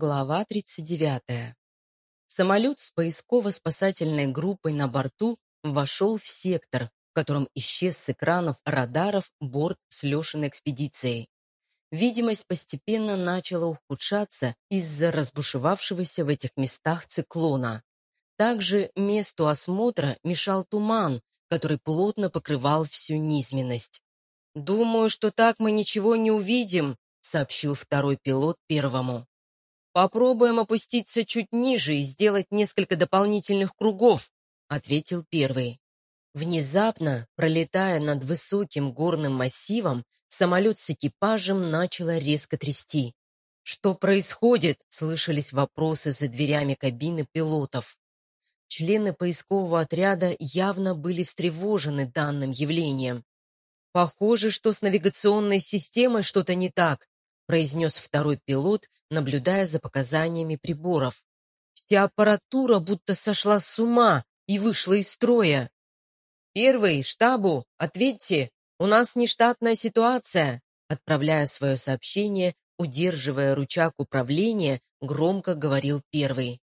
Глава 39. Самолет с поисково-спасательной группой на борту вошел в сектор, в котором исчез с экранов радаров борт с Лешиной экспедицией. Видимость постепенно начала ухудшаться из-за разбушевавшегося в этих местах циклона. Также месту осмотра мешал туман, который плотно покрывал всю низменность. «Думаю, что так мы ничего не увидим», сообщил второй пилот первому. «Попробуем опуститься чуть ниже и сделать несколько дополнительных кругов», — ответил первый. Внезапно, пролетая над высоким горным массивом, самолет с экипажем начало резко трясти. «Что происходит?» — слышались вопросы за дверями кабины пилотов. Члены поискового отряда явно были встревожены данным явлением. «Похоже, что с навигационной системой что-то не так», произнес второй пилот, наблюдая за показаниями приборов. Вся аппаратура будто сошла с ума и вышла из строя. «Первый, штабу, ответьте, у нас нештатная ситуация», отправляя свое сообщение, удерживая рычаг управления, громко говорил первый.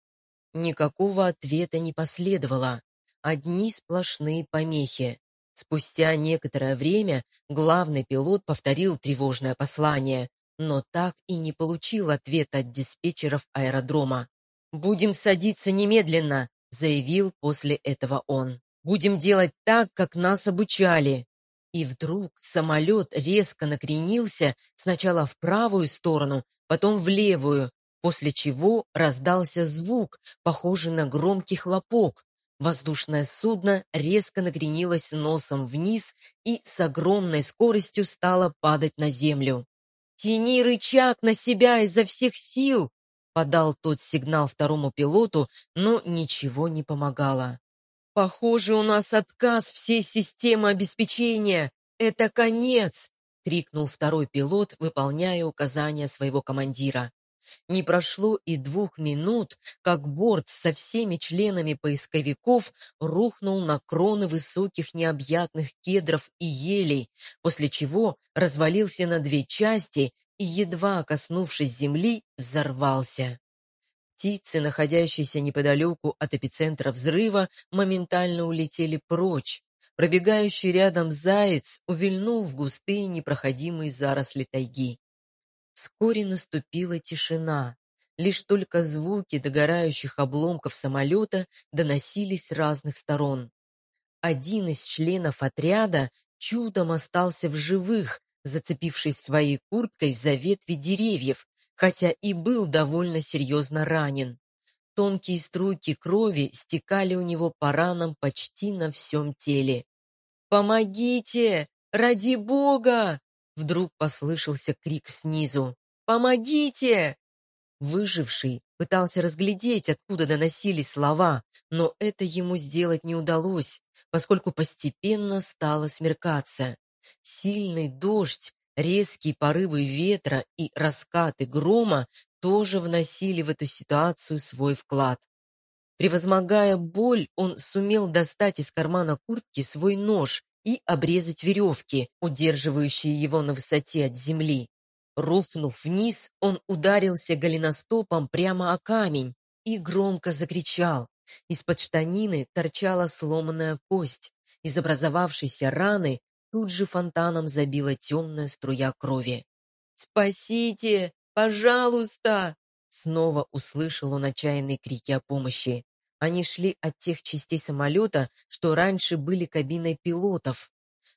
Никакого ответа не последовало. Одни сплошные помехи. Спустя некоторое время главный пилот повторил тревожное послание, но так и не получил ответа от диспетчеров аэродрома. «Будем садиться немедленно», — заявил после этого он. «Будем делать так, как нас обучали». И вдруг самолет резко накренился сначала в правую сторону, потом в левую, после чего раздался звук, похожий на громкий хлопок. Воздушное судно резко накренилось носом вниз и с огромной скоростью стало падать на землю. «Тяни рычаг на себя изо всех сил!» Подал тот сигнал второму пилоту, но ничего не помогало. «Похоже, у нас отказ всей системы обеспечения! Это конец!» — крикнул второй пилот, выполняя указания своего командира. Не прошло и двух минут, как борт со всеми членами поисковиков рухнул на кроны высоких необъятных кедров и елей, после чего развалился на две части и, едва коснувшись земли, взорвался. Птицы, находящиеся неподалеку от эпицентра взрыва, моментально улетели прочь. Пробегающий рядом заяц увильнул в густые непроходимые заросли тайги. Вскоре наступила тишина. Лишь только звуки догорающих обломков самолета доносились с разных сторон. Один из членов отряда чудом остался в живых, зацепившись своей курткой за ветви деревьев, хотя и был довольно серьезно ранен. Тонкие струйки крови стекали у него по ранам почти на всем теле. «Помогите! Ради Бога!» Вдруг послышался крик снизу. «Помогите!» Выживший пытался разглядеть, откуда доносились слова, но это ему сделать не удалось, поскольку постепенно стало смеркаться. Сильный дождь, резкие порывы ветра и раскаты грома тоже вносили в эту ситуацию свой вклад. Превозмогая боль, он сумел достать из кармана куртки свой нож и обрезать веревки, удерживающие его на высоте от земли. Рухнув вниз, он ударился голеностопом прямо о камень и громко закричал. Из-под штанины торчала сломанная кость. Из образовавшейся раны тут же фонтаном забила темная струя крови. «Спасите! Пожалуйста!» Снова услышал он отчаянные крики о помощи. Они шли от тех частей самолета, что раньше были кабиной пилотов.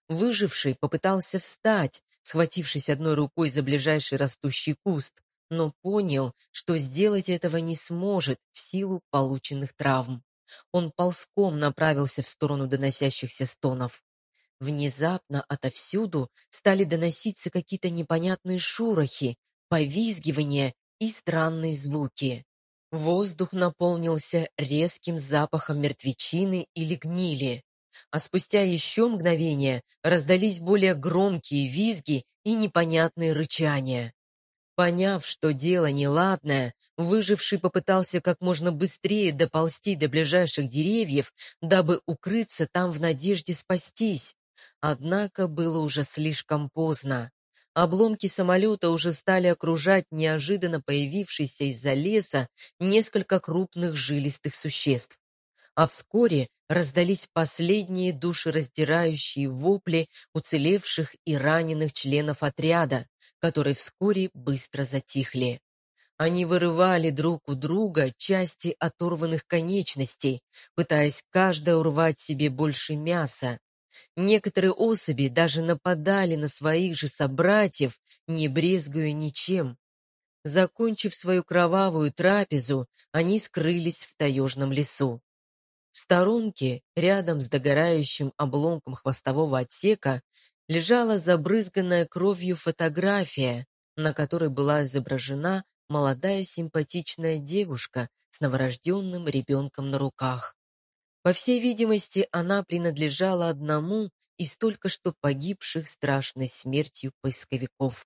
Выживший попытался встать, схватившись одной рукой за ближайший растущий куст, но понял, что сделать этого не сможет в силу полученных травм. Он ползком направился в сторону доносящихся стонов. Внезапно отовсюду стали доноситься какие-то непонятные шорохи, повизгивания и странные звуки. Воздух наполнился резким запахом мертвечины или гнили, а спустя еще мгновение раздались более громкие визги и непонятные рычания. Поняв, что дело неладное, выживший попытался как можно быстрее доползти до ближайших деревьев, дабы укрыться там в надежде спастись. Однако было уже слишком поздно. Обломки самолета уже стали окружать неожиданно появившиеся из-за леса несколько крупных жилистых существ. А вскоре раздались последние душераздирающие вопли уцелевших и раненых членов отряда, которые вскоре быстро затихли. Они вырывали друг у друга части оторванных конечностей, пытаясь каждая урвать себе больше мяса. Некоторые особи даже нападали на своих же собратьев, не брезгуя ничем. Закончив свою кровавую трапезу, они скрылись в таежном лесу. В сторонке, рядом с догорающим обломком хвостового отсека, лежала забрызганная кровью фотография, на которой была изображена молодая симпатичная девушка с новорожденным ребенком на руках. По всей видимости, она принадлежала одному из только что погибших страшной смертью поисковиков.